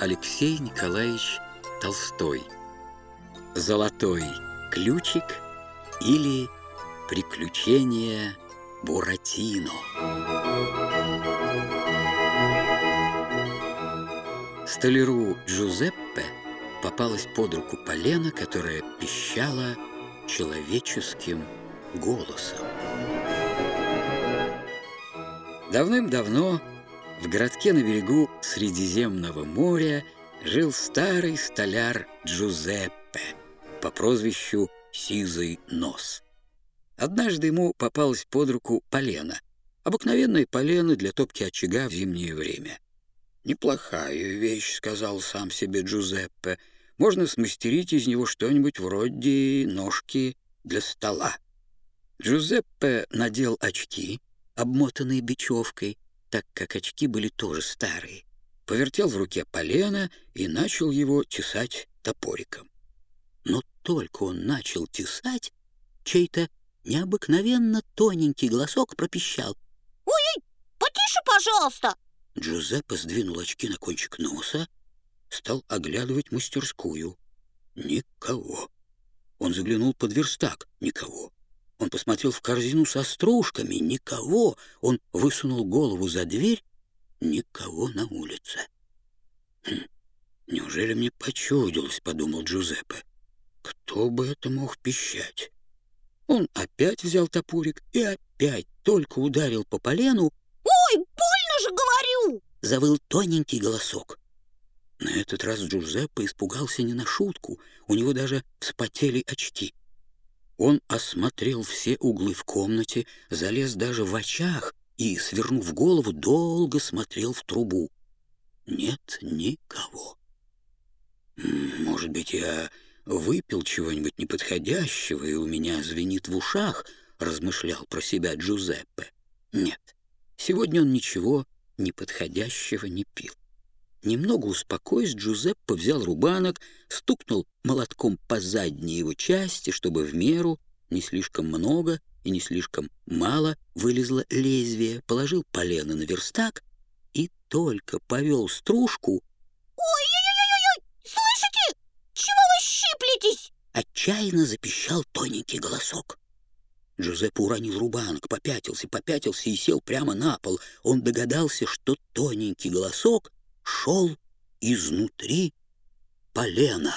Алексей Николаевич Толстой. «Золотой ключик» или «Приключения Буратино». Столяру Джузеппе попалась под руку полена, которая пищала человеческим голосом. Давным-давно в городке на берегу Средиземного моря жил старый столяр Джузеппе по прозвищу Сизый Нос. Однажды ему попалась под руку полено, обыкновенное полено для топки очага в зимнее время. «Неплохая вещь», — сказал сам себе Джузеппе. «Можно смастерить из него что-нибудь вроде ножки для стола». Джузеппе надел очки, обмотанные бечевкой, так как очки были тоже старые, повертел в руке полено и начал его тесать топориком. Но только он начал тесать, чей-то необыкновенно тоненький голосок пропищал. «Ой-ой, потише, пожалуйста!» Джузеппе сдвинул очки на кончик носа, стал оглядывать мастерскую. Никого. Он заглянул под верстак. Никого. Он посмотрел в корзину со стружками. Никого. Он высунул голову за дверь. Никого на улице. «Хм, «Неужели мне почудилось?» — подумал Джузеппе. «Кто бы это мог пищать?» Он опять взял топорик и опять только ударил по полену. «Ой, больно же, говорю!» — завыл тоненький голосок. На этот раз Джузеппе испугался не на шутку. У него даже вспотели очки. Он осмотрел все углы в комнате, залез даже в очах и, свернув голову, долго смотрел в трубу. Нет никого. Может быть, я выпил чего-нибудь неподходящего, и у меня звенит в ушах, размышлял про себя Джузеппе. Нет, сегодня он ничего неподходящего не пил. Немного успокоясь, Джузеппе взял рубанок, стукнул молотком по задней его части, чтобы в меру, не слишком много и не слишком мало, вылезло лезвие, положил полено на верстак и только повел стружку. «Ой-ой-ой-ой! Слышите? Чего вы щиплетесь?» Отчаянно запищал тоненький голосок. Джузеппе уронил рубанок, попятился, попятился и сел прямо на пол. Он догадался, что тоненький голосок шел изнутри полена.